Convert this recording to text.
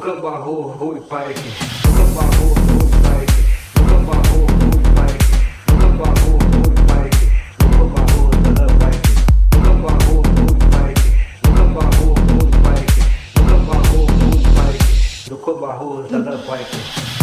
do cambarro, rui pike, do cambarro, rui pike, do cambarro, rui pike, do cambarro, rui pike, do cambarro, da pike, do cambarro, rui pike, do cambarro, rui pike, do cambarro, rui pike, do cambarro, da pike.